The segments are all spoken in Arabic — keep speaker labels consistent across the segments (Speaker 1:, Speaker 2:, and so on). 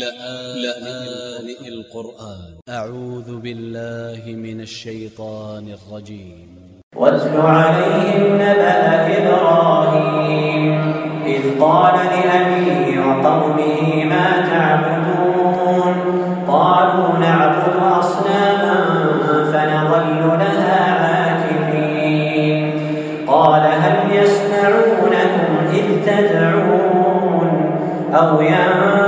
Speaker 1: لآن القرآن. أ ع و ذ ب ا ل ل ه من ا ل ش ي ط ا ن ا ل ج ي م
Speaker 2: واتل عليهم نبأ إبراهيم إذ قال لأبيه وقومه ما تعبدون؟ قالوا نعبد أصناما فنظل لها عاكفين. قال هل يسمعونكم إذ تدعون؟ أو ينفعونكم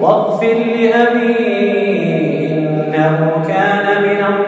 Speaker 2: واغفر لأبي إنه كان من الضالين